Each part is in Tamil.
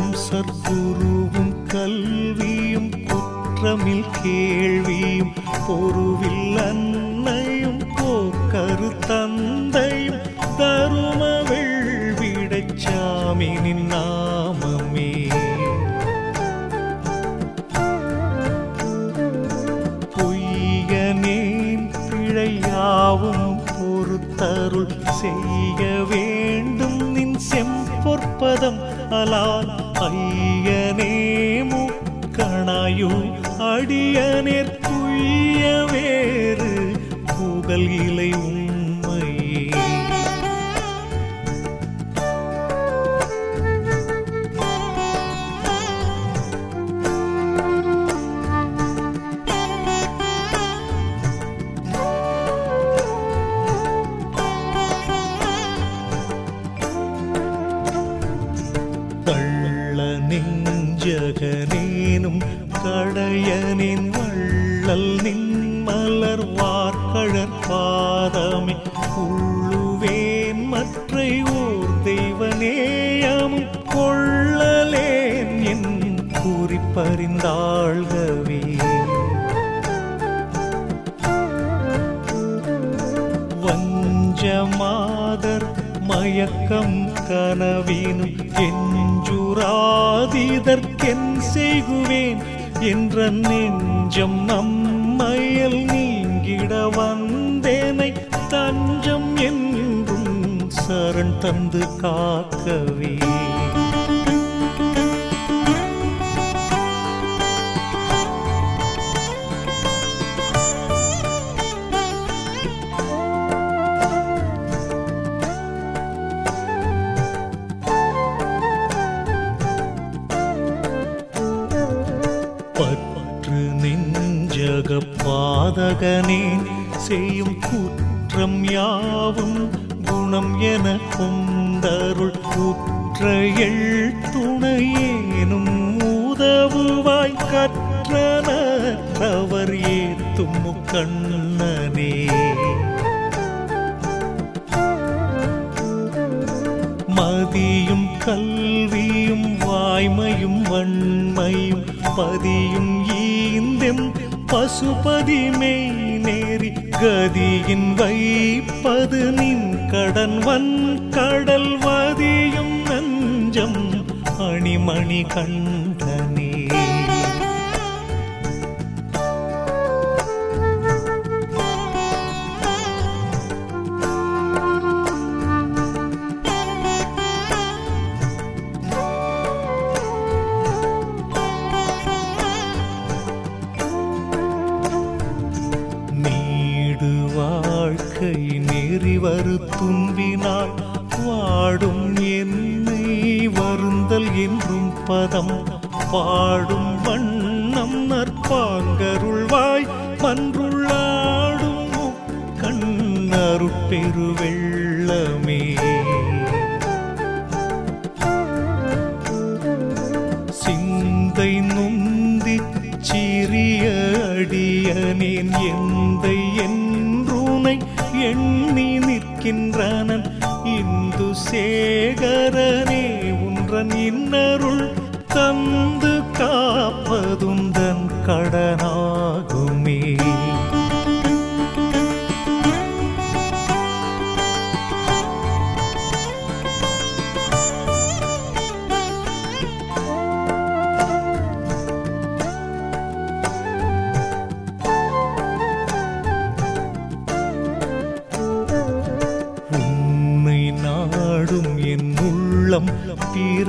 பூசற் குருவும் கல்வியும் குற்றமில் கேள்வியும் பொருவில் அன்னையும் போக்கரு தந்தையும் தரும வெள்விடச் நாமமே. பொய்யனேன் பிழையாவும் பொறுத்தருள் செய்ய வேண்டும். செம்பொற்பதம் அலால் ஐயனே முக்கணாயு அடியனேற் ஜகனேனும் கடையனின் வள்ளல் நின் மலர் வார்கழற் பாதமே. உள்ளுவேன் மற்றை ஓர் தெய்வநேயமும் கொள்ளலேன் என் குறிப்பறிந்தாள்கவே. வஞ்சமாதர் மயக்கம் கனவினும் என் எஞ்சுராதிதற்கென் செய்குவேன் என்ற நெஞ்சம் நம்மையல் நீங்கிட வந்தேனை தஞ்சம் என்றும் சரண் தந்து காக்கவே. பற்று நெஞ்சக பாதகனே செய்யும் குற்றம் யாவும் குணம் என கொண்டருள். குற்ற எள் துணையேனும் உதவுவாய் கற்றனவர் ஏத்தும் முக்கண்ணனே. மதியும் கல்வியும் வாய்மையும் வன்மையும் பதியும் ஈந்தெம் பசுபதி மெய் நேரி கதியின் வைப்பது நின் கடன் வன் கடல் வதியும் நஞ்சம் அணிமணி கண் துன்பினால் வாடும் என்னை வருந்தல் என்றும் பதம். பாடும் வண்ணம் நற்பாங்கருள்வாய் மன்றுள்ளாடும்? கண்ணருட்பெருவெள்ள எண்ணி நிற்கின்றனன். இந்து சேகரனே உன்றன் இன்னருள் தந்து காப்பதுந்தன் கடனாகும்.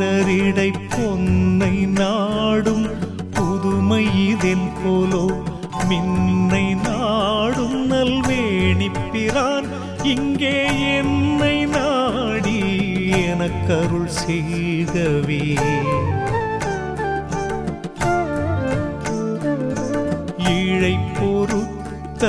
பிறரிடை பொன்னை நாடும் புதுமை இதென் போலோ. மின்னை நாடும் நல்வேணி பிறான் இங்கே என்னை நாடி எனக்கருள் செய்கவே. இழை பொறுத்த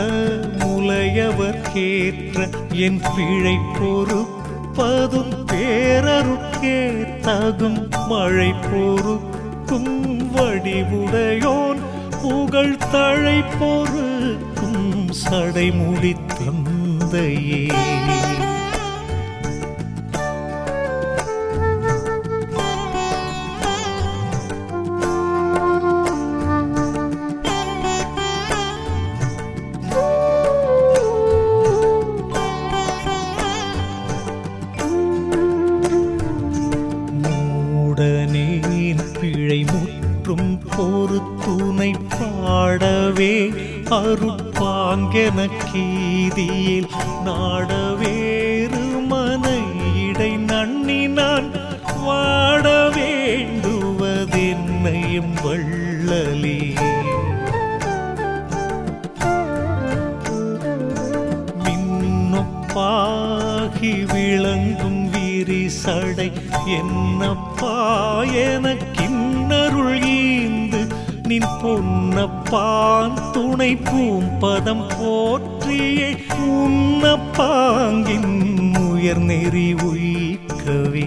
முலையவர்க்கேற்ற என் பிழை பொறுப்பதும் பேரருக்கேற்ற. தகும் மழை பொறுக்கும் வடிவுடையோன் புகழ் தழை பொறுக்கும் சடைமுடி தந்தையே. பிழை முற்றும் ஒரு துணை பாடவே அருப்பாங்கென கீதியில் நாடவேறு மன இடை நன்னினான் வாட வேண்டுவதென்னையும் வள்ளலே. மின்னொப்பாகி விளங்க சடை என்னப்பா எனக்கின்னருள் ஈந்து நின் பொன்னப்பான் துணை பூம்பதம் போற்றியே உன்னப்பாங்கின் உயர் நெறி உயிக்கவே